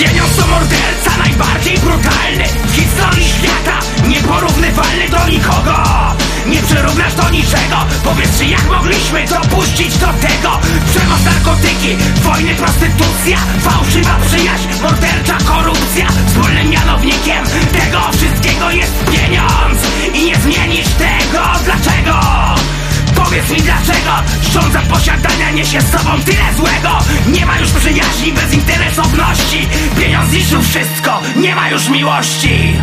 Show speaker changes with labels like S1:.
S1: Pieniądz to morderca najbardziej brutalny. W historii świata Nieporównywalny do nikogo. Nie przyrównasz do niczego. Powiedz, czy jak mogliśmy dopuścić do tego? Przemoc, narkotyki, wojny, prostytucja Fałszywa przyjaźń, mordercza korupcja. Wspólnym mianownikiem tego wszystkiego jest pieniądz. I nie zmienisz tego, dlaczego? Powiedz mi dlaczego? Żądza posiadania niesie z sobą tyle złego. Nie ma już przyjaźni, Pieniądz zniszczył wszystko, nie ma już miłości